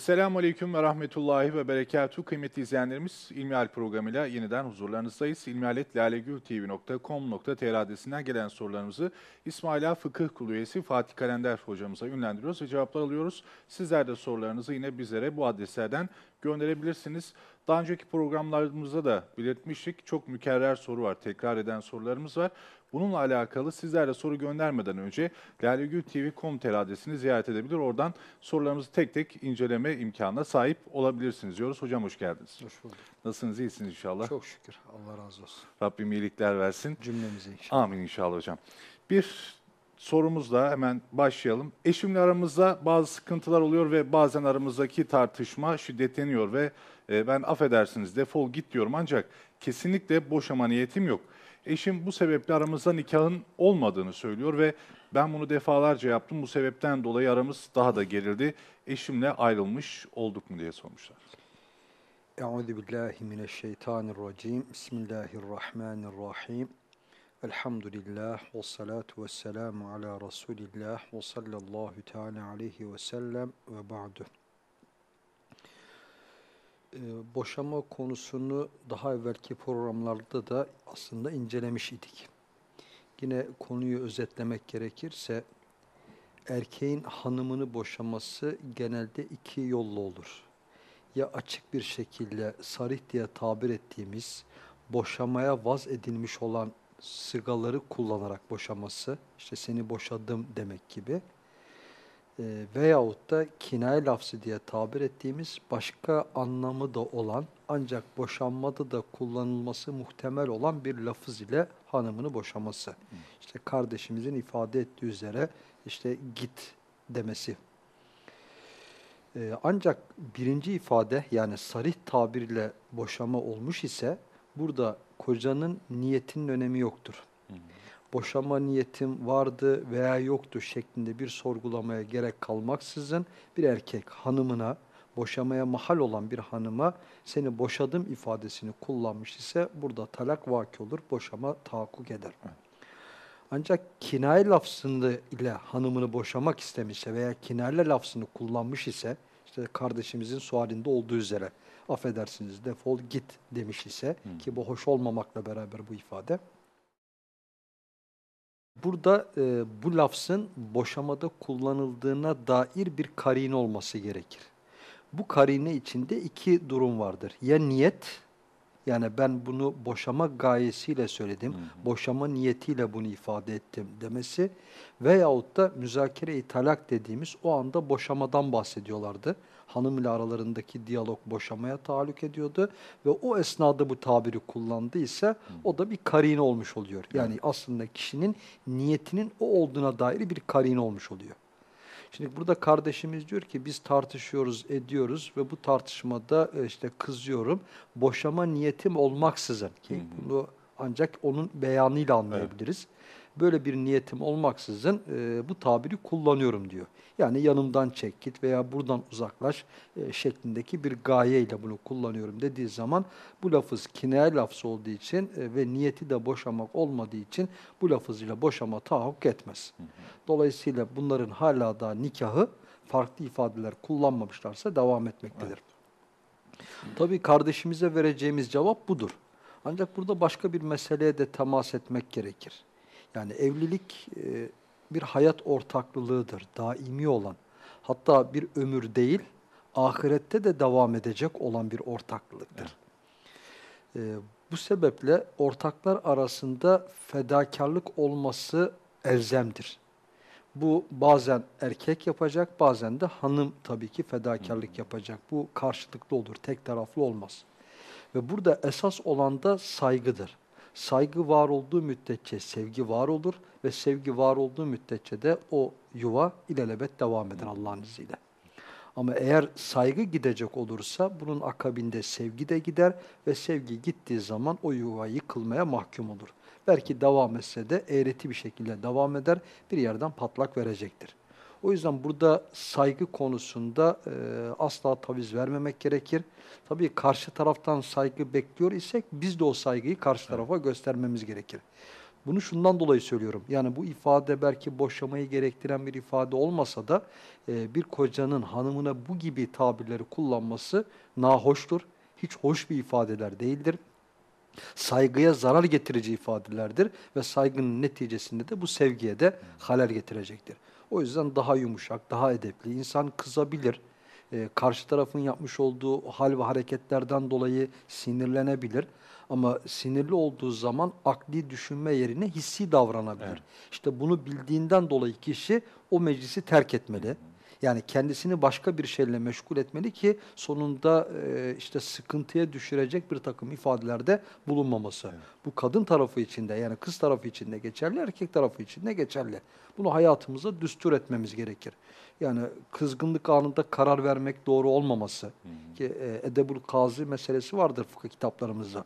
Esselamu Aleyküm ve Rahmetullahi ve Berekatuhu. Kıymetli izleyenlerimiz İlmihal programıyla yeniden huzurlarınızdayız. ilmihaletlalegültv.com.tr adresinden gelen sorularımızı İsmaila Fıkıh Kulu üyesi Fatih Kalender hocamıza yönlendiriyoruz ve cevaplar alıyoruz. Sizler de sorularınızı yine bizlere bu adreslerden gönderebilirsiniz. Daha önceki programlarımızda da belirtmiştik. Çok mükerrer soru var, tekrar eden sorularımız var. Bununla alakalı sizler de soru göndermeden önce lalegültv.com.tr adresini ziyaret edebilir. Oradan sorularımızı tek tek inceleme imkanına sahip olabilirsiniz diyoruz. Hocam hoş geldiniz. Hoş bulduk. Nasılsınız? İyisiniz inşallah. Çok şükür. Allah razı olsun. Rabbim iyilikler versin. Cümlemize inşallah. Amin inşallah hocam. Bir sorumuzla hemen başlayalım. Eşimle aramızda bazı sıkıntılar oluyor ve bazen aramızdaki tartışma şiddetleniyor ve e, ben affedersiniz defol git diyorum ancak kesinlikle boşama niyetim yok. Eşim bu sebeple aramızda nikahın olmadığını söylüyor ve ben bunu defalarca yaptım. Bu sebepten dolayı aramız daha da gerildi. Eşimle ayrılmış olduk mu diye sormuşlar. Euzu billahi mineşşeytanirracim. Bismillahirrahmanirrahim. Elhamdülillah ve salatu ve selamu ala Resulillah ve sallallahu teala aleyhi ve sellem ve ba'du. Ee, boşama konusunu daha evvelki programlarda da aslında incelemiş idik. Yine konuyu özetlemek gerekirse erkeğin hanımını boşaması genelde iki yolla olur. Ya açık bir şekilde sarih diye tabir ettiğimiz boşamaya vaz edilmiş olan sıgaları kullanarak boşaması, işte seni boşadım demek gibi e, veyahut da kinaye lafzı diye tabir ettiğimiz başka anlamı da olan ancak boşanmada da kullanılması muhtemel olan bir lafız ile hanımını boşaması. Hı. İşte kardeşimizin ifade ettiği üzere işte git demesi. Ee, ancak birinci ifade yani sarih tabirle boşama olmuş ise burada kocanın niyetinin önemi yoktur. Hı boşama niyetim vardı veya yoktu şeklinde bir sorgulamaya gerek kalmaksızın bir erkek hanımına, boşamaya mahal olan bir hanıma seni boşadım ifadesini kullanmış ise burada talak vaki olur, boşama tahakkuk eder. Ancak kinaye lafzını ile hanımını boşamak istemişse veya kinaye lafzını kullanmış ise, işte kardeşimizin sualinde olduğu üzere, affedersiniz defol git demiş ise, hmm. ki bu hoş olmamakla beraber bu ifade, Burada e, bu lafzın boşamada kullanıldığına dair bir karine olması gerekir. Bu karine içinde iki durum vardır. Ya niyet, yani ben bunu boşama gayesiyle söyledim, hı hı. boşama niyetiyle bunu ifade ettim demesi veyahut da müzakere-i talak dediğimiz o anda boşamadan bahsediyorlardı hanım ile aralarındaki diyalog boşamaya tahallük ediyordu ve o esnada bu tabiri kullandıysa o da bir karine olmuş oluyor. Yani evet. aslında kişinin niyetinin o olduğuna dair bir karine olmuş oluyor. Şimdi burada kardeşimiz diyor ki biz tartışıyoruz, ediyoruz ve bu tartışmada e, işte kızıyorum. Boşama niyetim olmaksızın ki bunu ancak onun beyanıyla anlayabiliriz. Evet böyle bir niyetim olmaksızın e, bu tabiri kullanıyorum diyor. Yani yanımdan çek git veya buradan uzaklaş e, şeklindeki bir gayeyle bunu kullanıyorum dediği zaman bu lafız kinaye lafzı olduğu için e, ve niyeti de boşamak olmadığı için bu lafızıyla boşama tahakkuk etmez. Dolayısıyla bunların hala da nikahı farklı ifadeler kullanmamışlarsa devam etmektedir. Evet. Tabii kardeşimize vereceğimiz cevap budur. Ancak burada başka bir meseleye de temas etmek gerekir. Yani evlilik e, bir hayat ortaklılığıdır, daimi olan. Hatta bir ömür değil, ahirette de devam edecek olan bir ortaklılıktır. Evet. E, bu sebeple ortaklar arasında fedakarlık olması elzemdir. Bu bazen erkek yapacak, bazen de hanım tabii ki fedakarlık yapacak. Bu karşılıklı olur, tek taraflı olmaz. Ve burada esas olan da saygıdır. Saygı var olduğu müddetçe sevgi var olur ve sevgi var olduğu müddetçe de o yuva ilelebet devam eder Allah'ın izniyle. Ama eğer saygı gidecek olursa bunun akabinde sevgi de gider ve sevgi gittiği zaman o yuva yıkılmaya mahkum olur. Belki devam etse de eğreti bir şekilde devam eder, bir yerden patlak verecektir. O yüzden burada saygı konusunda e, asla taviz vermemek gerekir. Tabii karşı taraftan saygı bekliyor isek biz de o saygıyı karşı tarafa göstermemiz gerekir. Bunu şundan dolayı söylüyorum. Yani bu ifade belki boşamayı gerektiren bir ifade olmasa da e, bir kocanın hanımına bu gibi tabirleri kullanması nahoştur. Hiç hoş bir ifadeler değildir. Saygıya zarar getirici ifadelerdir ve saygının neticesinde de bu sevgiye de halel getirecektir. O yüzden daha yumuşak, daha edepli. İnsan kızabilir, e, karşı tarafın yapmış olduğu hal ve hareketlerden dolayı sinirlenebilir. Ama sinirli olduğu zaman akli düşünme yerine hissi davranabilir. Evet. İşte bunu bildiğinden dolayı kişi o meclisi terk etmeli. Yani kendisini başka bir şeyle meşgul etmeli ki sonunda e, işte sıkıntıya düşürecek bir takım ifadelerde bulunmaması. Bu kadın tarafı içinde yani kız tarafı içinde geçerli, erkek tarafı içinde geçerli. Bunu hayatımıza düstur etmemiz gerekir. Yani kızgınlık anında karar vermek doğru olmaması. Ki e, edebul kazi meselesi vardır fıkıh kitaplarımızda.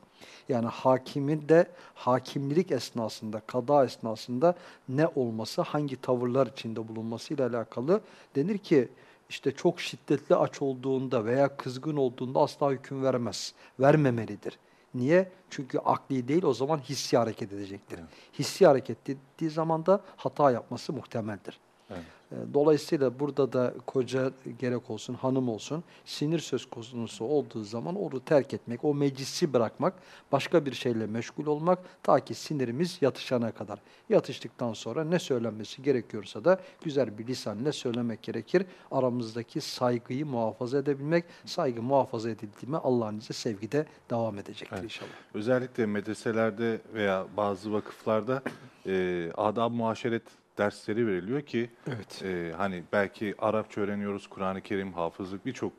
Yani hakimin de hakimlilik esnasında, kada esnasında ne olması, hangi tavırlar içinde bulunması ile alakalı denir ki işte çok şiddetli aç olduğunda veya kızgın olduğunda asla hüküm vermez. Vermemelidir. Niye? Çünkü akli değil o zaman hissi hareket edecektir. Hissi hareket ettiği zaman da hata yapması muhtemeldir. Evet. E, Dolayısıyla burada da koca gerek olsun, hanım olsun, sinir söz konusu olduğu zaman onu terk etmek, o meclisi bırakmak, başka bir şeyle meşgul olmak ta ki sinirimiz yatışana kadar. Yatıştıktan sonra ne söylenmesi gerekiyorsa da güzel bir lisanla söylemek gerekir. Aramızdaki saygıyı muhafaza edebilmek, saygı muhafaza edildiğinde Allah'ın izniyle sevgide devam edecektir Evet. inşallah. Özellikle medreselerde veya bazı vakıflarda e, adab muaşeret dersleri veriliyor ki Evet. e, hani belki Arapça öğreniyoruz, Kur'an-ı Kerim, hafızlık birçok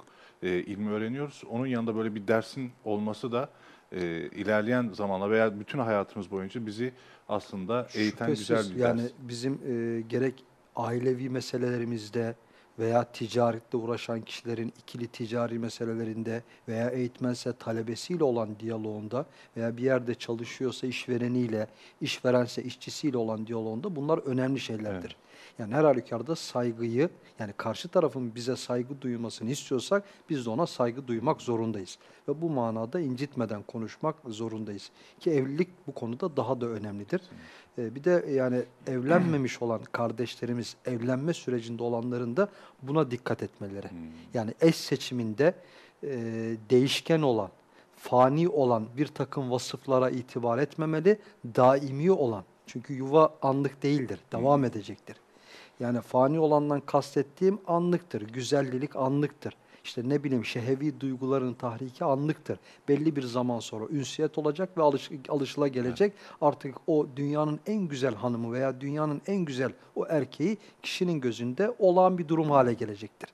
e, ilmi öğreniyoruz. Onun yanında böyle bir dersin olması da e, ilerleyen zamanla veya bütün hayatımız boyunca bizi aslında eğiten Şüphesiz, güzel bir yani ders. bizim e, gerek ailevi meselelerimizde veya ticaretle uğraşan kişilerin ikili ticari meselelerinde veya eğitmense talebesiyle olan diyaloğunda veya bir yerde çalışıyorsa işvereniyle, işverense işçisiyle olan diyaloğunda bunlar önemli şeylerdir. Yani her halükarda saygıyı yani karşı tarafın bize saygı duymasını istiyorsak biz de ona saygı duymak zorundayız. Ve bu manada incitmeden konuşmak zorundayız. Ki evlilik bu konuda daha da önemlidir. Ee, bir de yani evlenmemiş olan kardeşlerimiz, evlenme sürecinde olanların da buna dikkat etmeleri. Yani eş seçiminde e, değişken olan, fani olan bir takım vasıflara itibar etmemeli, daimi olan. Çünkü yuva anlık değildir, devam edecektir. Yani fani olandan kastettiğim anlıktır, güzellik anlıktır. İşte ne bileyim şehevi duyguların tahriki anlıktır. Belli bir zaman sonra ünsiyet olacak ve alış, alışıla gelecek. Artık o dünyanın en güzel hanımı veya dünyanın en güzel o erkeği kişinin gözünde olağan bir durum hale gelecektir.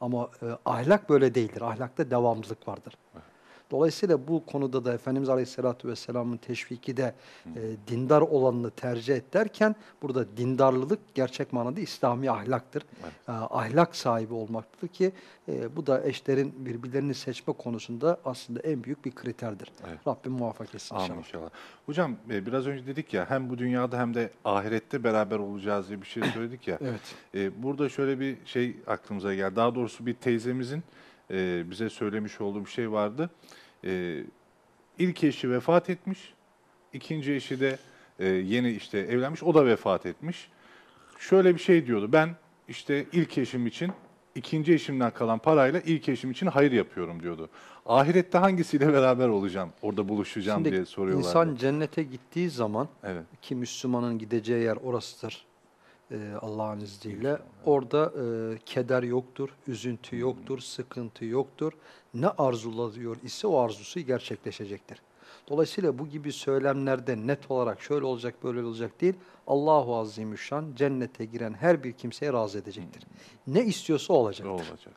Ama e, ahlak böyle değildir. Ahlakta devamlılık vardır. Dolayısıyla bu konuda da Efendimiz Aleyhisselatü Vesselam'ın teşviki de e, dindar olanını tercih et derken burada dindarlılık gerçek manada İslami ahlaktır. E, ahlak sahibi olmaktır ki e, bu da eşlerin birbirlerini seçme konusunda aslında en büyük bir kriterdir. Evet. Rabbim muvaffak etsin Amin inşallah. inşallah. Hocam e, biraz önce dedik ya hem bu dünyada hem de ahirette beraber olacağız diye bir şey söyledik ya. Evet. E, burada şöyle bir şey aklımıza geldi. Daha doğrusu bir teyzemizin e, bize söylemiş olduğu bir şey vardı. E, ilk eşi vefat etmiş. ikinci eşi de e, yeni işte evlenmiş. O da vefat etmiş. Şöyle bir şey diyordu. Ben işte ilk eşim için ikinci eşimden kalan parayla ilk eşim için hayır yapıyorum diyordu. Ahirette hangisiyle beraber olacağım? Orada buluşacağım Şimdi diye soruyorlardı. insan cennete gittiği zaman Evet. ki Müslümanın gideceği yer orasıdır. Ee, Allah'ın izniyle. Orada e, keder yoktur, üzüntü yoktur, sıkıntı yoktur. Ne arzuluyor ise o arzusu gerçekleşecektir. Dolayısıyla bu gibi söylemlerde net olarak şöyle olacak böyle olacak değil. Allahu Azimüşşan cennete giren her bir kimseye razı edecektir. Ne istiyorsa Ne olacaktır. olacak?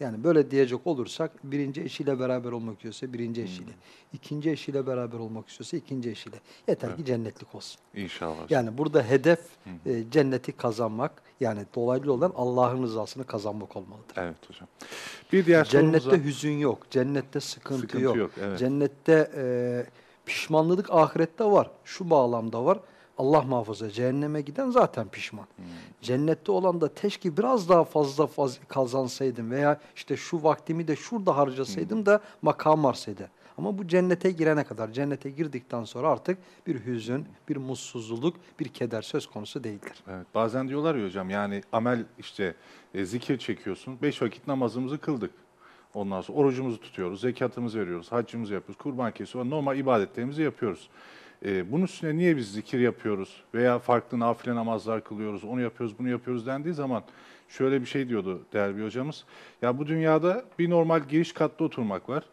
Yani böyle diyecek olursak birinci eşiyle beraber olmak istiyorsa birinci eşiyle, ikinci eşiyle beraber olmak istiyorsa ikinci eşiyle. Yeter ki cennetlik olsun. İnşallah. Yani burada hedef e, cenneti kazanmak yani dolaylı olan Allah'ın rızasını kazanmak olmalıdır. Evet hocam. Bir diğer Cennette sorumuza... hüzün yok, cennette sıkıntı, Sıkıntı yok. yok, evet. Cennette e, pişmanlılık ahirette var. Şu bağlamda var. Allah muhafaza cehenneme giden zaten pişman. Cennette olan da teşki biraz daha fazla faz kazansaydım veya işte şu vaktimi de şurada harcasaydım da makam varsaydı. Ama bu cennete girene kadar, cennete girdikten sonra artık bir hüzün, bir mutsuzluk, bir keder söz konusu değildir. Evet, bazen diyorlar ya hocam yani amel işte e, zikir çekiyorsun. Beş vakit namazımızı kıldık. Ondan sonra orucumuzu tutuyoruz, zekatımızı veriyoruz, haccımızı yapıyoruz, kurban kesiyoruz, normal ibadetlerimizi yapıyoruz. E, bunun üstüne niye biz zikir yapıyoruz veya farklı nafile namazlar kılıyoruz, onu yapıyoruz, bunu yapıyoruz dendiği zaman şöyle bir şey diyordu değerli hocamız. Ya bu dünyada bir normal giriş katta oturmak var,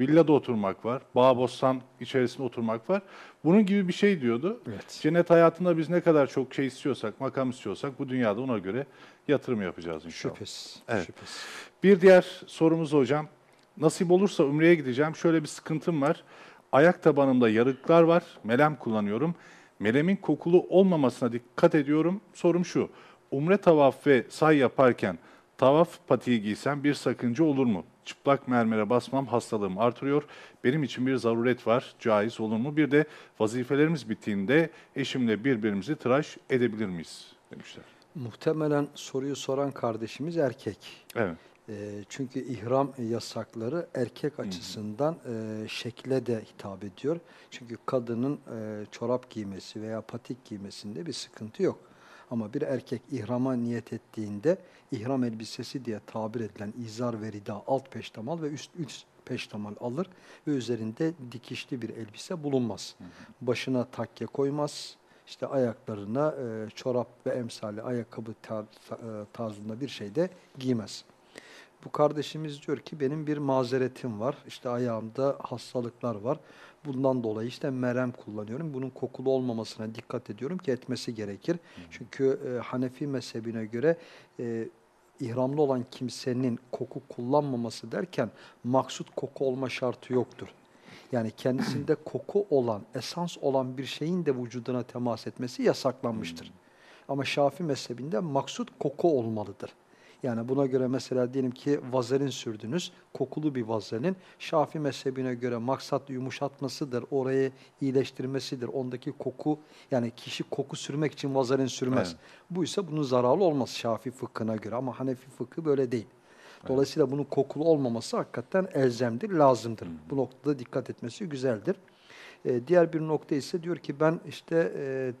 villada oturmak var, bağ bostan içerisinde oturmak var. Bunun gibi bir şey diyordu. Evet. Cennet hayatında biz ne kadar çok şey istiyorsak, makam istiyorsak bu dünyada ona göre yatırım yapacağız inşallah. Şüphesiz. Evet. Şüphesiz. Bir diğer sorumuz hocam. Nasip olursa Umre'ye gideceğim. Şöyle bir sıkıntım var. Ayak tabanımda yarıklar var. Melem kullanıyorum. Melemin kokulu olmamasına dikkat ediyorum. Sorum şu. Umre tavaf ve say yaparken tavaf patiği giysem bir sakınca olur mu? Çıplak mermere basmam hastalığım artırıyor. Benim için bir zaruret var. Caiz olur mu? Bir de vazifelerimiz bittiğinde eşimle birbirimizi tıraş edebilir miyiz? Demişler. Muhtemelen soruyu soran kardeşimiz erkek. Evet. E, çünkü ihram yasakları erkek açısından e, şekle de hitap ediyor. Çünkü kadının e, çorap giymesi veya patik giymesinde bir sıkıntı yok. Ama bir erkek ihrama niyet ettiğinde ihram elbisesi diye tabir edilen izar ve rida alt peştemal ve üst üst peştemal alır ve üzerinde dikişli bir elbise bulunmaz. Başına takke koymaz. İşte ayaklarına e, çorap ve emsali ayakkabı tar- e, tarzında bir şey de giymez. Bu kardeşimiz diyor ki benim bir mazeretim var. İşte ayağımda hastalıklar var. Bundan dolayı işte merem kullanıyorum. Bunun kokulu olmamasına dikkat ediyorum ki etmesi gerekir. Çünkü e, Hanefi mezhebine göre e, ihramlı olan kimsenin koku kullanmaması derken maksut koku olma şartı yoktur. Yani kendisinde koku olan, esans olan bir şeyin de vücuduna temas etmesi yasaklanmıştır. Ama Şafi mezhebinde maksut koku olmalıdır. Yani buna göre mesela diyelim ki vazelin sürdünüz, kokulu bir vazelin. Şafi mezhebine göre maksat yumuşatmasıdır, orayı iyileştirmesidir. Ondaki koku, yani kişi koku sürmek için vazelin sürmez. Evet. Bu ise bunun zararlı olmaz Şafi fıkhına göre ama Hanefi fıkhı böyle değil. Dolayısıyla bunun kokulu olmaması hakikaten elzemdir, lazımdır. Bu noktada dikkat etmesi güzeldir. Ee, diğer bir nokta ise diyor ki ben işte e,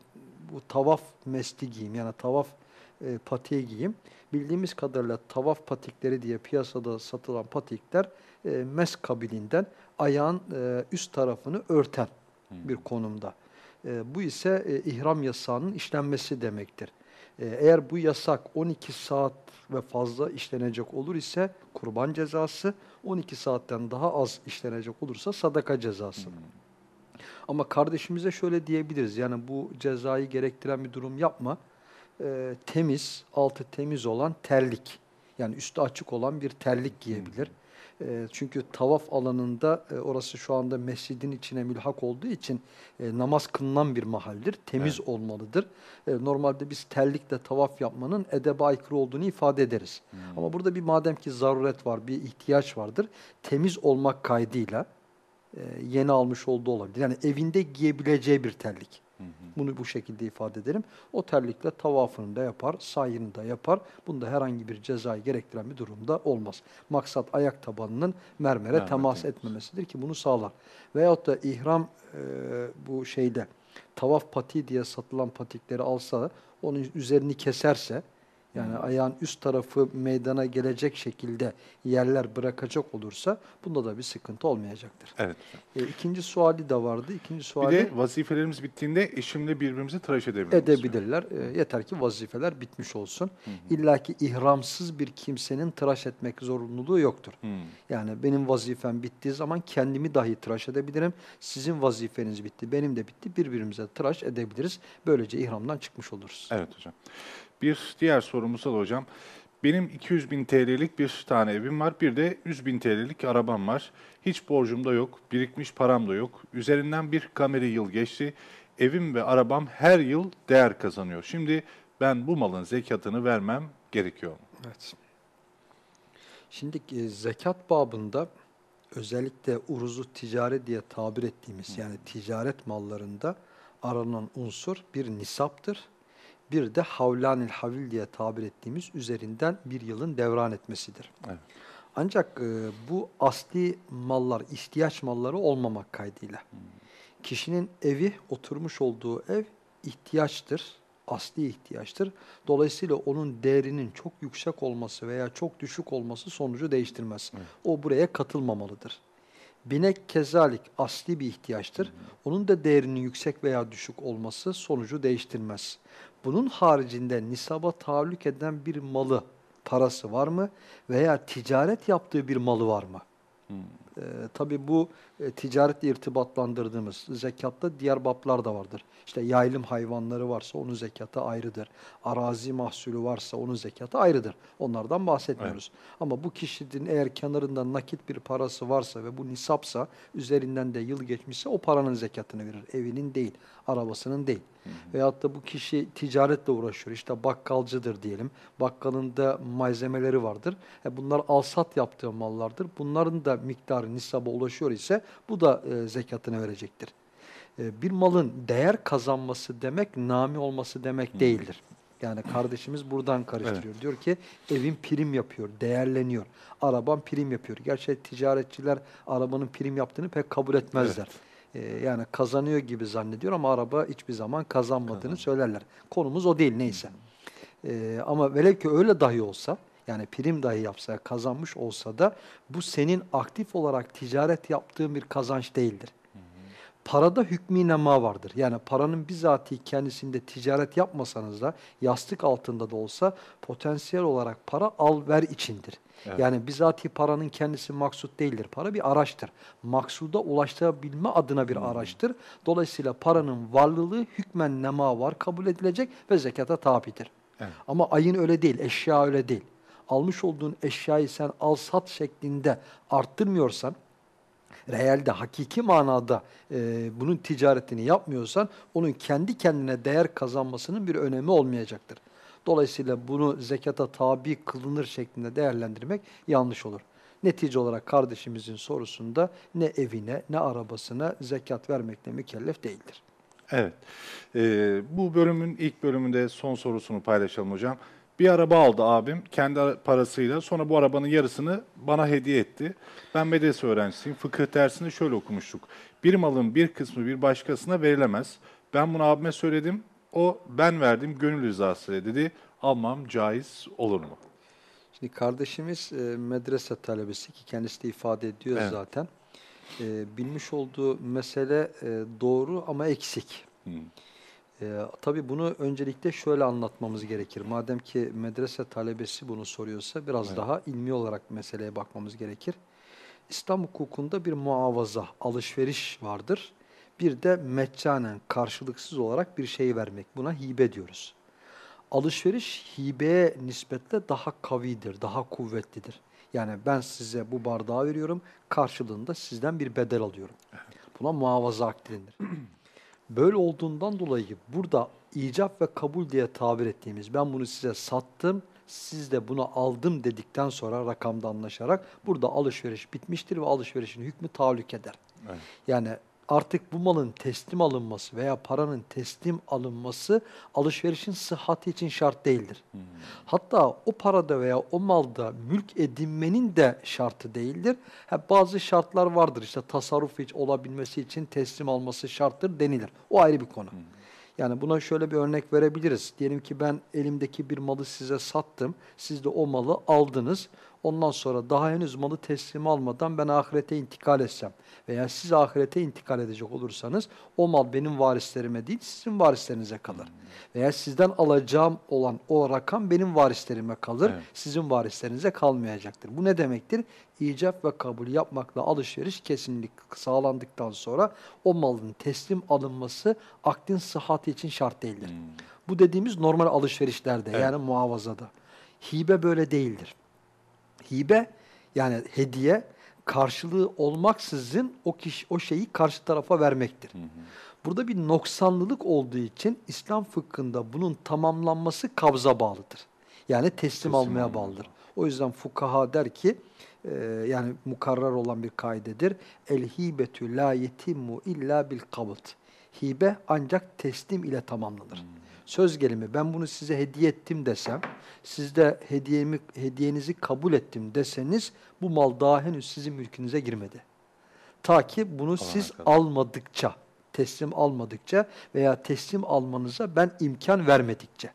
bu tavaf mesli giyeyim yani tavaf e, patiği giyeyim. Bildiğimiz kadarıyla tavaf patikleri diye piyasada satılan patikler e, mes kabilinden ayağın e, üst tarafını örten bir konumda. E, bu ise e, ihram yasağının işlenmesi demektir. E, eğer bu yasak 12 saat ve fazla işlenecek olur ise kurban cezası, 12 saatten daha az işlenecek olursa sadaka cezası. Ama kardeşimize şöyle diyebiliriz. Yani bu cezayı gerektiren bir durum yapma. Ee, temiz, altı temiz olan terlik. Yani üstü açık olan bir terlik giyebilir. Ee, çünkü tavaf alanında e, orası şu anda mescidin içine mülhak olduğu için e, namaz kılınan bir mahaldir. Temiz olmalıdır. E, normalde biz terlikle tavaf yapmanın edebe aykırı olduğunu ifade ederiz. Ama burada bir madem ki zaruret var, bir ihtiyaç vardır. Temiz olmak kaydıyla e, yeni almış olduğu olabilir. Yani evinde giyebileceği bir terlik. Bunu bu şekilde ifade edelim. O terlikle tavafını da yapar, sayını da yapar. Bunda herhangi bir cezayı gerektiren bir durumda olmaz. Maksat ayak tabanının mermere Mermer temas temas. etmemesidir ki bunu sağlar. Veyahut da ihram e, bu şeyde tavaf pati diye satılan patikleri alsa, onun üzerini keserse, yani ayağın üst tarafı meydana gelecek şekilde yerler bırakacak olursa bunda da bir sıkıntı olmayacaktır. Evet. E, ikinci suali de vardı. İkinci Bir suali de vazifelerimiz bittiğinde eşimle birbirimizi tıraş edebiliriz. edebilirler. E, yeter ki vazifeler bitmiş olsun. İlla ki ihramsız bir kimsenin tıraş etmek zorunluluğu yoktur. Hmm. Yani benim vazifem bittiği zaman kendimi dahi tıraş edebilirim. Sizin vazifeniz bitti, benim de bitti. Birbirimize tıraş edebiliriz. Böylece ihramdan çıkmış oluruz. Evet hocam. Bir diğer sorumuz da hocam. Benim 200 bin TL'lik bir tane evim var. Bir de 100 bin TL'lik arabam var. Hiç borcum da yok. Birikmiş param da yok. Üzerinden bir kameri yıl geçti. Evim ve arabam her yıl değer kazanıyor. Şimdi ben bu malın zekatını vermem gerekiyor mu? Evet. Şimdi e, zekat babında özellikle uruzu ticari diye tabir ettiğimiz yani ticaret mallarında aranan unsur bir nisaptır. Bir de havlanil havil diye tabir ettiğimiz üzerinden bir yılın devran etmesidir. Evet. Ancak e, bu asli mallar, ihtiyaç malları olmamak kaydıyla. Kişinin evi, oturmuş olduğu ev ihtiyaçtır, asli ihtiyaçtır. Dolayısıyla onun değerinin çok yüksek olması veya çok düşük olması sonucu değiştirmez. O buraya katılmamalıdır. Binek kezalik asli bir ihtiyaçtır. Onun da değerinin yüksek veya düşük olması sonucu değiştirmez. Bunun haricinde nisaba tahallük eden bir malı, parası var mı? Veya ticaret yaptığı bir malı var mı? Ee, tabii bu e, ticaretle irtibatlandırdığımız zekatta diğer bablar da vardır. İşte yaylım hayvanları varsa onun zekatı ayrıdır. Arazi mahsulü varsa onun zekatı ayrıdır. Onlardan bahsetmiyoruz. Ama bu kişinin eğer kenarında nakit bir parası varsa ve bu nisapsa üzerinden de yıl geçmişse o paranın zekatını verir. Evinin değil, arabasının değil. Veyahut da bu kişi ticaretle uğraşıyor. İşte bakkalcıdır diyelim. Bakkalında malzemeleri vardır. E bunlar alsat yaptığı mallardır. Bunların da miktarı nisaba ulaşıyor ise bu da e, zekatını verecektir. E, bir malın değer kazanması demek nami olması demek değildir. Yani kardeşimiz buradan karıştırıyor. Diyor ki evin prim yapıyor, değerleniyor. Araban prim yapıyor. Gerçi ticaretçiler arabanın prim yaptığını pek kabul etmezler. Ee, yani kazanıyor gibi zannediyor ama araba hiçbir zaman kazanmadığını söylerler. Konumuz o değil neyse. Ee, ama velev ki öyle dahi olsa yani prim dahi yapsa kazanmış olsa da bu senin aktif olarak ticaret yaptığın bir kazanç değildir. Parada hükmü nema vardır. Yani paranın bizatihi kendisinde ticaret yapmasanız da yastık altında da olsa potansiyel olarak para al ver içindir. Evet. Yani bizatihi paranın kendisi maksut değildir. Para bir araçtır. Maksuda ulaştırabilme adına bir araçtır. Dolayısıyla paranın varlılığı hükmen nema var kabul edilecek ve zekata tabidir. Evet. Ama ayın öyle değil, eşya öyle değil. Almış olduğun eşyayı sen al sat şeklinde arttırmıyorsan, realde, hakiki manada e, bunun ticaretini yapmıyorsan, onun kendi kendine değer kazanmasının bir önemi olmayacaktır. Dolayısıyla bunu zekata tabi kılınır şeklinde değerlendirmek yanlış olur. Netice olarak kardeşimizin sorusunda ne evine ne arabasına zekat vermekle mükellef değildir. Evet. Ee, bu bölümün ilk bölümünde son sorusunu paylaşalım hocam. Bir araba aldı abim kendi parasıyla. Sonra bu arabanın yarısını bana hediye etti. Ben medrese öğrencisiyim. Fıkıh dersinde şöyle okumuştuk. Bir malın bir kısmı bir başkasına verilemez. Ben bunu abime söyledim. O ben verdim gönül rızası dedi. Almam caiz olur mu? Şimdi kardeşimiz e, medrese talebesi ki kendisi de ifade ediyor Evet. zaten. E, bilmiş olduğu mesele e, doğru ama eksik. Hı. E, tabii bunu öncelikle şöyle anlatmamız gerekir. Madem ki medrese talebesi bunu soruyorsa biraz Evet. daha ilmi olarak meseleye bakmamız gerekir. İslam hukukunda bir muavaza, alışveriş vardır. Bir de meccanen, karşılıksız olarak bir şey vermek. Buna hibe diyoruz. Alışveriş hibeye nispetle daha kavidir, daha kuvvetlidir. Yani ben size bu bardağı veriyorum, karşılığında sizden bir bedel alıyorum. Buna muavaza denir. Böyle olduğundan dolayı burada icap ve kabul diye tabir ettiğimiz ben bunu size sattım, siz de bunu aldım dedikten sonra rakamda anlaşarak burada alışveriş bitmiştir ve alışverişin hükmü tahallük eder. Evet. Yani artık bu malın teslim alınması veya paranın teslim alınması alışverişin sıhhati için şart değildir. Hatta o parada veya o malda mülk edinmenin de şartı değildir. Ha, bazı şartlar vardır işte tasarruf hiç olabilmesi için teslim alması şarttır denilir. O ayrı bir konu. Yani buna şöyle bir örnek verebiliriz. Diyelim ki ben elimdeki bir malı size sattım. Siz de o malı aldınız. Ondan sonra daha henüz malı teslim almadan ben ahirete intikal etsem veya siz ahirete intikal edecek olursanız o mal benim varislerime değil sizin varislerinize kalır. Veya sizden alacağım olan o rakam benim varislerime kalır. Evet. Sizin varislerinize kalmayacaktır. Bu ne demektir? İcap ve kabul yapmakla alışveriş kesinlik sağlandıktan sonra o malın teslim alınması akdin sıhhati için şart değildir. Bu dediğimiz normal alışverişlerde Evet. yani muavazada. Hibe böyle değildir. Hibe yani hediye karşılığı olmaksızın o kişi o şeyi karşı tarafa vermektir. Burada bir noksanlılık olduğu için İslam fıkhında bunun tamamlanması kabza bağlıdır. Yani teslim, Teslim almaya bağlıdır. O yüzden fukaha der ki e, yani mukarrar olan bir kaidedir. El hibetü la yetimmu illa bil kabıt. Hibe ancak teslim ile tamamlanır. Söz gelimi ben bunu size hediye ettim desem, siz de hediyemi, hediyenizi kabul ettim deseniz bu mal daha henüz sizin mülkünüze girmedi. Ta ki bunu siz kadar. almadıkça, teslim almadıkça veya teslim almanıza ben imkan vermedikçe.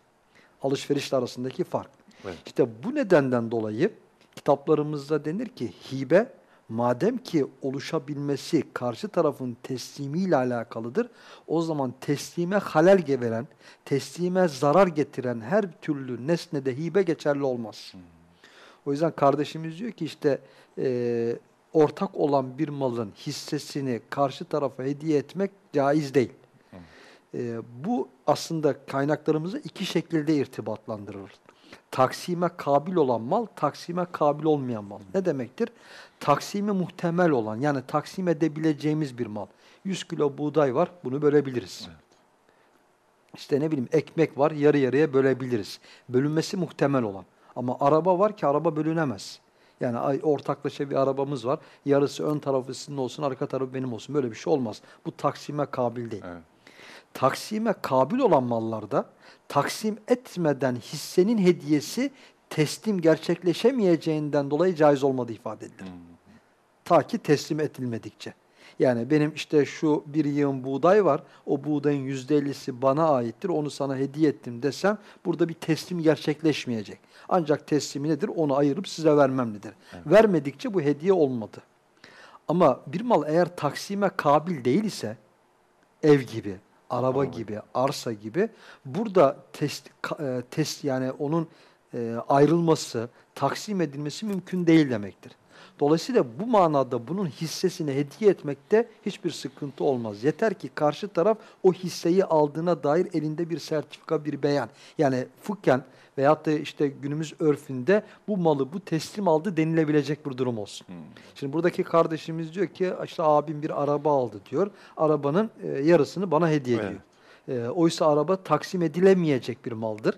Alışverişle arasındaki fark. Evet. İşte bu nedenden dolayı kitaplarımızda denir ki hibe madem ki oluşabilmesi karşı tarafın teslimiyle alakalıdır, o zaman teslime halel veren, teslime zarar getiren her türlü nesnede hibe geçerli olmaz. O yüzden kardeşimiz diyor ki işte e, ortak olan bir malın hissesini karşı tarafa hediye etmek caiz değil. E, bu aslında kaynaklarımızı iki şekilde irtibatlandırır. Taksime kabil olan mal, taksime kabil olmayan mal. Ne demektir? Taksime muhtemel olan yani taksim edebileceğimiz bir mal. 100 kilo buğday var, bunu bölebiliriz. İşte ne bileyim ekmek var, yarı yarıya bölebiliriz. Bölünmesi muhtemel olan. Ama araba var ki araba bölünemez. Yani ay- ortaklaşa bir arabamız var. Yarısı ön tarafı sizin olsun, arka tarafı benim olsun. Böyle bir şey olmaz. Bu taksime kabil değil. Evet. Taksime kabil olan mallarda taksim etmeden hissenin hediyesi teslim gerçekleşemeyeceğinden dolayı caiz olmadığı ifade edilir. Ta ki teslim edilmedikçe. Yani benim işte şu bir yığın buğday var, o buğdayın yüzde ellisi bana aittir, onu sana hediye ettim desem burada bir teslim gerçekleşmeyecek. Ancak teslimi nedir? Onu ayırıp size vermem nedir? Vermedikçe bu hediye olmadı. Ama bir mal eğer taksime kabil değil ise, ev gibi, araba gibi, arsa gibi burada test, e, test yani onun e, ayrılması, taksim edilmesi mümkün değil demektir. Dolayısıyla bu manada bunun hissesini hediye etmekte hiçbir sıkıntı olmaz. Yeter ki karşı taraf o hisseyi aldığına dair elinde bir sertifika, bir beyan. Yani fıkhen veyahut da işte günümüz örfünde bu malı bu teslim aldı denilebilecek bir durum olsun. Şimdi buradaki kardeşimiz diyor ki işte abim bir araba aldı diyor. Arabanın e, yarısını bana hediye Evet. ediyor. E, oysa araba taksim edilemeyecek bir maldır.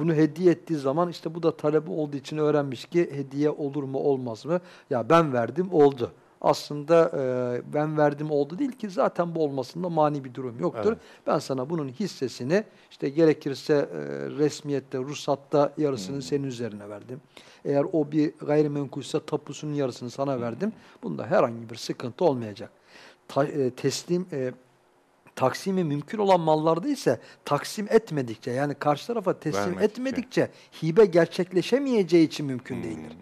Bunu hediye ettiği zaman işte bu da talebi olduğu için öğrenmiş ki hediye olur mu olmaz mı? Ya ben verdim oldu. Aslında e, ben verdim oldu değil ki zaten bu olmasında mani bir durum yoktur. Evet. Ben sana bunun hissesini işte gerekirse e, resmiyette, ruhsatta yarısını senin üzerine verdim. Eğer o bir gayrimenkulse tapusunun yarısını sana verdim. Bunda herhangi bir sıkıntı olmayacak. Ta- e, teslim e, taksimi mümkün olan mallarda ise taksim etmedikçe yani karşı tarafa teslim Vermedikçe. etmedikçe hibe gerçekleşemeyeceği için mümkün değildir.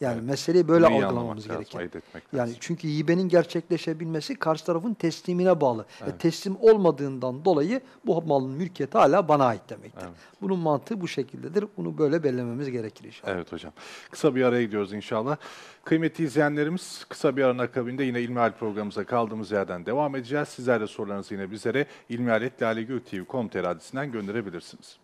Yani Evet. meseleyi böyle Bunu algılamamız etmek Yani lazım. çünkü hibenin gerçekleşebilmesi karşı tarafın teslimine bağlı. E, Evet. teslim olmadığından dolayı bu malın mülkiyeti hala bana ait demektir. Evet. Bunun mantığı bu şekildedir. Bunu böyle belirlememiz gerekir inşallah. Evet hocam. Kısa bir araya gidiyoruz inşallah. Kıymetli izleyenlerimiz kısa bir aranın akabinde yine İlmihal programımıza kaldığımız yerden devam edeceğiz. Sizler de sorularınızı yine bizlere ilmihaletlalegöktv.com.tr adresinden gönderebilirsiniz.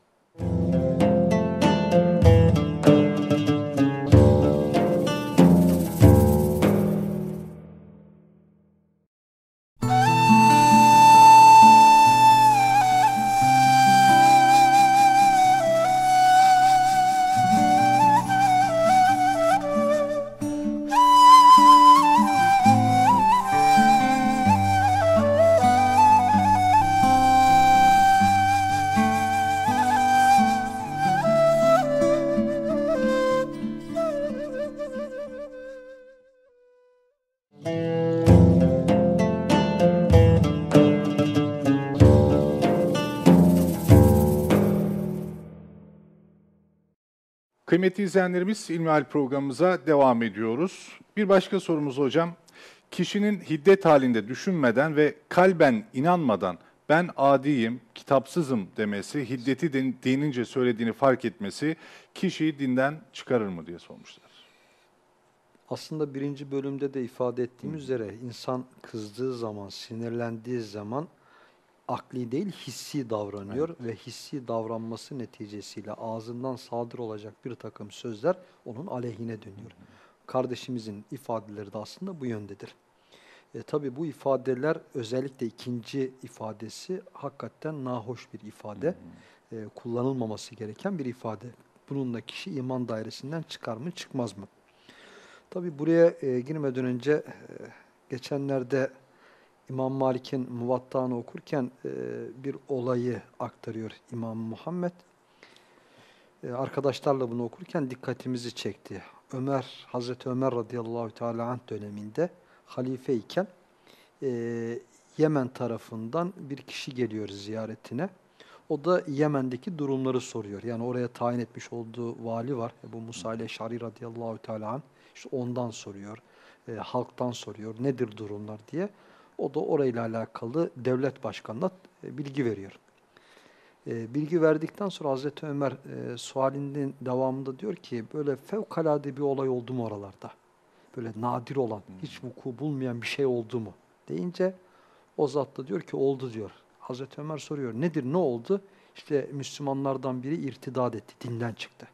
Kıymetli izleyenlerimiz İlmihal programımıza devam ediyoruz. Bir başka sorumuz hocam. Kişinin hiddet halinde düşünmeden ve kalben inanmadan ben adiyim, kitapsızım demesi, hiddeti den- dinince söylediğini fark etmesi kişiyi dinden çıkarır mı diye sormuşlar. Aslında birinci bölümde de ifade ettiğim üzere insan kızdığı zaman, sinirlendiği zaman akli değil hissi davranıyor ve hissi davranması neticesiyle ağzından sadır olacak bir takım sözler onun aleyhine dönüyor. Kardeşimizin ifadeleri de aslında bu yöndedir. E, tabii bu ifadeler özellikle ikinci ifadesi hakikaten nahoş bir ifade. E, kullanılmaması gereken bir ifade. Bununla kişi iman dairesinden çıkar mı çıkmaz mı? Tabii buraya e, girmeden önce e, geçenlerde İmam Malik'in Muvatta'ını okurken e, bir olayı aktarıyor İmam Muhammed. E, arkadaşlarla bunu okurken dikkatimizi çekti. Ömer, Hazreti Ömer radıyallahu teala anh döneminde halife iken e, Yemen tarafından bir kişi geliyor ziyaretine. O da Yemen'deki durumları soruyor. Yani oraya tayin etmiş olduğu vali var. Bu Musa ile Şari radıyallahu teala anh. İşte ondan soruyor. E, halktan soruyor. Nedir durumlar diye. O da orayla alakalı devlet başkanına e, bilgi veriyor. E, bilgi verdikten sonra Hazreti Ömer e, sualinin devamında diyor ki böyle fevkalade bir olay oldu mu oralarda? Böyle nadir olan, hiç vuku bulmayan bir şey oldu mu? Deyince o zat da diyor ki oldu diyor. Hazreti Ömer soruyor nedir ne oldu? İşte Müslümanlardan biri irtidad etti, dinden çıktı.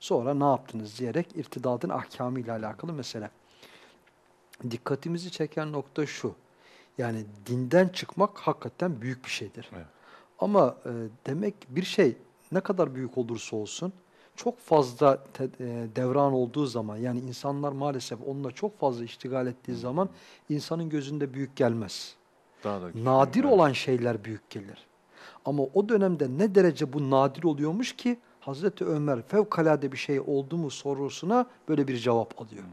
Sonra ne yaptınız diyerek irtidadın ahkamı ile alakalı mesele. Dikkatimizi çeken nokta şu. Yani dinden çıkmak hakikaten büyük bir şeydir. Evet. Ama e, demek bir şey ne kadar büyük olursa olsun çok fazla te, e, devran olduğu zaman yani insanlar maalesef onunla çok fazla iştigal ettiği zaman insanın gözünde büyük gelmez. Daha da. Nadir Evet. olan şeyler büyük gelir. Ama o dönemde ne derece bu nadir oluyormuş ki Hazreti Ömer fevkalade bir şey oldu mu sorusuna böyle bir cevap alıyor.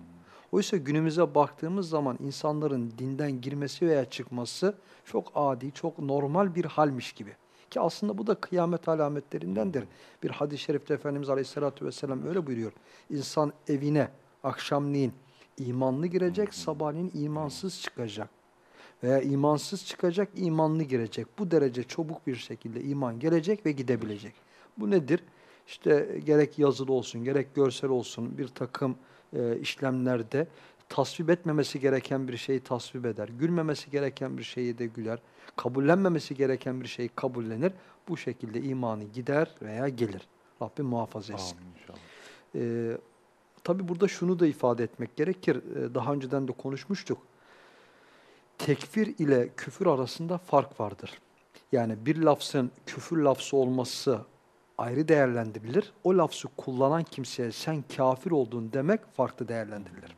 Oysa günümüze baktığımız zaman insanların dinden girmesi veya çıkması çok adi, çok normal bir halmiş gibi. Ki aslında bu da kıyamet alametlerindendir. Bir hadis-i şerifte Efendimiz Aleyhisselatü Vesselam öyle buyuruyor. İnsan evine akşamleyin imanlı girecek, sabahleyin imansız çıkacak. Veya imansız çıkacak, imanlı girecek. Bu derece çabuk bir şekilde iman gelecek ve gidebilecek. Bu nedir? İşte gerek yazılı olsun, gerek görsel olsun bir takım e, işlemlerde tasvip etmemesi gereken bir şeyi tasvip eder. Gülmemesi gereken bir şeyi de güler. Kabullenmemesi gereken bir şeyi kabullenir. Bu şekilde imanı gider veya gelir. Rabbim muhafaza etsin. Amin inşallah. Ee, tabii burada şunu da ifade etmek gerekir. Ee, daha önceden de konuşmuştuk. Tekfir ile küfür arasında fark vardır. Yani bir lafzın küfür lafzı olması ayrı değerlendirilir. O lafzı kullanan kimseye sen kafir oldun demek farklı değerlendirilir.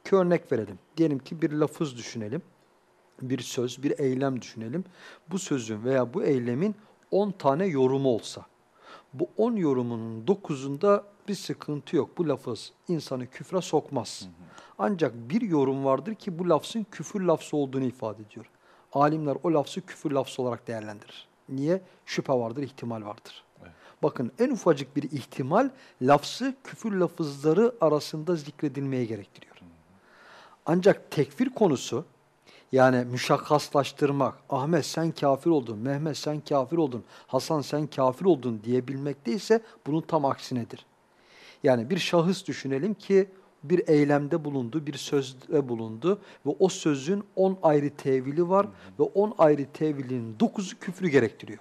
İki örnek verelim. Diyelim ki bir lafız düşünelim. Bir söz, bir eylem düşünelim. Bu sözün veya bu eylemin 10 tane yorumu olsa. Bu 10 yorumunun 9'unda bir sıkıntı yok. Bu lafız insanı küfre sokmaz. Ancak bir yorum vardır ki bu lafzın küfür lafzı olduğunu ifade ediyor. Alimler o lafzı küfür lafzı olarak değerlendirir. Niye? Şüphe vardır, ihtimal vardır. Evet. Bakın en ufacık bir ihtimal lafzı küfür lafızları arasında zikredilmeye gerektiriyor. Ancak tekfir konusu yani müşakkaslaştırmak, Ahmet sen kafir oldun, Mehmet sen kafir oldun, Hasan sen kafir oldun diyebilmek değilse bunun tam aksinedir. Yani bir şahıs düşünelim ki bir eylemde bulundu, bir sözde bulundu ve o sözün 10 ayrı tevili var ve 10 ayrı tevilin 9'u küfrü gerektiriyor.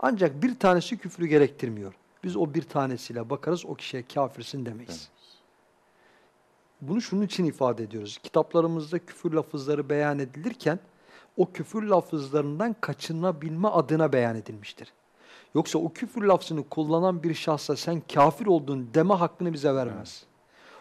Ancak bir tanesi küfrü gerektirmiyor. Biz o bir tanesiyle bakarız o kişiye kafirsin demeyiz. Bunu şunun için ifade ediyoruz. Kitaplarımızda küfür lafızları beyan edilirken o küfür lafızlarından kaçınabilme adına beyan edilmiştir. Yoksa o küfür lafzını kullanan bir şahsa sen kafir oldun deme hakkını bize vermez.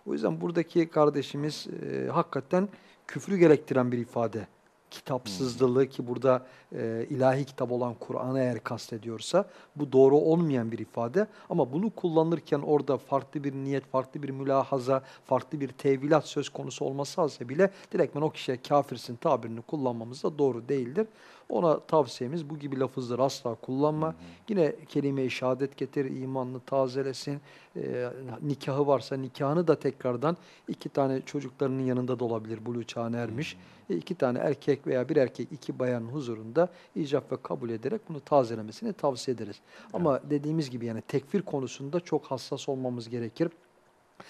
O yüzden buradaki kardeşimiz e, hakikaten küfrü gerektiren bir ifade. Kitapsızlığı ki burada e, ilahi kitap olan Kur'an'ı eğer kastediyorsa bu doğru olmayan bir ifade. Ama bunu kullanırken orada farklı bir niyet, farklı bir mülahaza, farklı bir tevilat söz konusu olması halse bile direktmen o kişiye kafirsin tabirini kullanmamız da doğru değildir. Ona tavsiyemiz bu gibi lafızları asla kullanma. Yine kelime-i şehadet getir, imanını tazelesin. Ee, nikahı varsa nikahını da tekrardan iki tane çocuklarının yanında da olabilir. Buluğ çağına ermiş. E, iki tane erkek veya bir erkek iki bayanın huzurunda icap ve kabul ederek bunu tazelemesini tavsiye ederiz. Ama dediğimiz gibi yani tekfir konusunda çok hassas olmamız gerekir.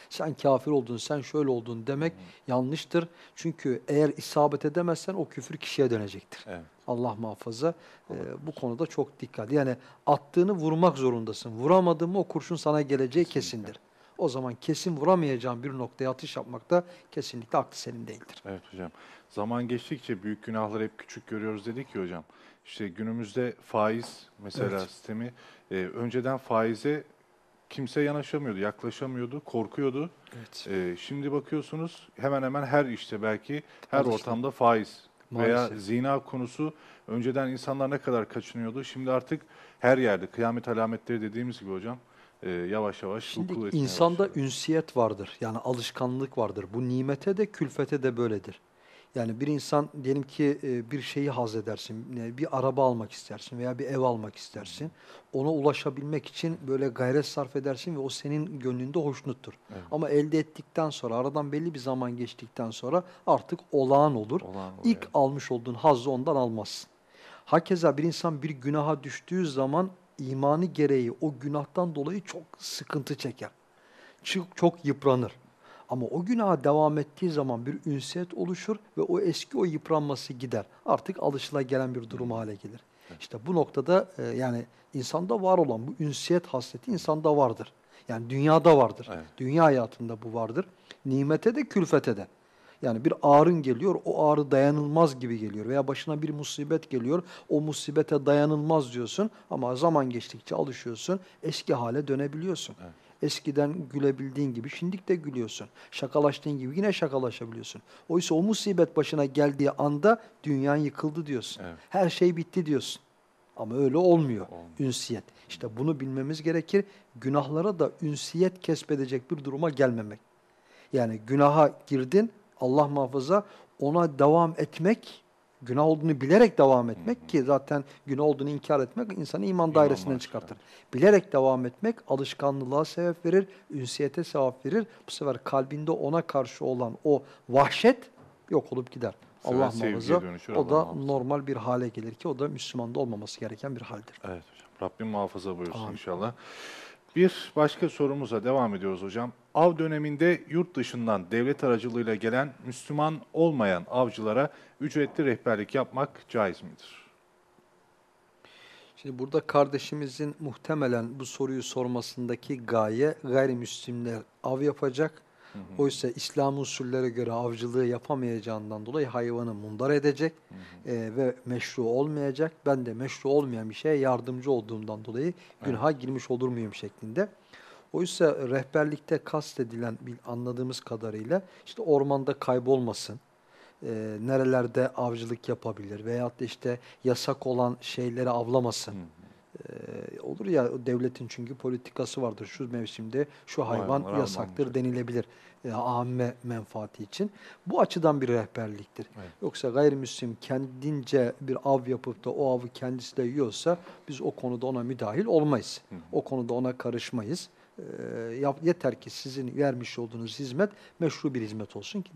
Sen kafir oldun, sen şöyle oldun demek yanlıştır. Çünkü eğer isabet edemezsen o küfür kişiye dönecektir. Evet. Allah muhafaza. Ee, bu konuda çok dikkat. Yani attığını vurmak zorundasın. Vuramadın mı o kurşun sana geleceği kesindir. O zaman kesin vuramayacağın bir noktaya atış yapmak da kesinlikle aklı senin değildir. Evet hocam. Zaman geçtikçe büyük günahları hep küçük görüyoruz dedik ki hocam. İşte günümüzde faiz mesela Evet. sistemi e, önceden faize kimse yanaşamıyordu, yaklaşamıyordu, korkuyordu. Evet. E, şimdi bakıyorsunuz hemen hemen her işte belki her işte. ortamda faiz. veya Maalesef. zina konusu önceden insanlar ne kadar kaçınıyordu. Şimdi artık her yerde kıyamet alametleri dediğimiz gibi hocam e, yavaş yavaş Şimdi insanda başladı. ünsiyet vardır. Yani alışkanlık vardır. Bu nimete de külfete de böyledir. Yani bir insan diyelim ki e, bir şeyi haz edersin, bir araba almak istersin veya bir ev almak istersin. Ona ulaşabilmek için böyle gayret sarf edersin ve o senin gönlünde hoşnuttur. Evet. Ama elde ettikten sonra, aradan belli bir zaman geçtikten sonra artık olağan olur. Olağan oluyor. İlk almış olduğun hazzı ondan almazsın. Hakeza bir insan bir günaha düştüğü zaman imanı gereği o günahtan dolayı çok sıkıntı çeker. Çok, çok yıpranır. Ama o günaha devam ettiği zaman bir ünsiyet oluşur ve o eski o yıpranması gider. Artık alışılagelen bir durum hale gelir. İşte bu noktada e, yani insanda var olan bu ünsiyet hasreti insanda vardır. Yani dünyada vardır. Evet. Dünya hayatında bu vardır. Nimete de külfete de. Yani bir ağrın geliyor, o ağrı dayanılmaz gibi geliyor. Veya başına bir musibet geliyor, o musibete dayanılmaz diyorsun. Ama zaman geçtikçe alışıyorsun, eski hale dönebiliyorsun. Evet. Eskiden gülebildiğin gibi şimdilik de gülüyorsun. Şakalaştığın gibi yine şakalaşabiliyorsun. Oysa o musibet başına geldiği anda dünyan yıkıldı diyorsun. Evet. Her şey bitti diyorsun. Ama öyle olmuyor. Olmuyor. Ünsiyet. İşte bunu bilmemiz gerekir. Günahlara da ünsiyet kesbedecek bir duruma gelmemek. Yani günaha girdin, Allah muhafaza ona devam etmek, günah olduğunu bilerek devam etmek ki zaten günah olduğunu inkar etmek insanı iman dairesinden İmandan çıkartır. Bilerek devam etmek alışkanlığa sebep verir, ünsiyete sebep verir. Bu sefer kalbinde ona karşı olan o vahşet yok olup gider. Allah muhafaza o da muhafaza. normal bir hale gelir ki o da Müslümanda olmaması gereken bir haldir. Evet hocam. Rabbim muhafaza buyursun Amin. inşallah. Bir başka sorumuza devam ediyoruz hocam. Av döneminde yurt dışından devlet aracılığıyla gelen Müslüman olmayan avcılara ücretli rehberlik yapmak caiz midir? Şimdi burada kardeşimizin muhtemelen bu soruyu sormasındaki gaye gayrimüslimler av yapacak. Oysa İslam usullere göre avcılığı yapamayacağından dolayı hayvanı mundar edecek e, ve meşru olmayacak. Ben de meşru olmayan bir şeye yardımcı olduğumdan dolayı günaha girmiş olur muyum şeklinde. Oysa rehberlikte kastedilen anladığımız kadarıyla işte ormanda kaybolmasın, e, nerelerde avcılık yapabilir veyahut da işte yasak olan şeyleri avlamasın. E, olur ya devletin çünkü politikası vardır. Şu mevsimde şu hayvan hayvanlar yasaktır denilebilir. E, amme menfaati için. Bu açıdan bir rehberliktir. Evet. Yoksa gayrimüslim kendince bir av yapıp da o avı kendisi de yiyorsa biz o konuda ona müdahil olmayız. O konuda ona karışmayız. E, yap- yeter ki sizin vermiş olduğunuz hizmet meşru bir hizmet olsun ki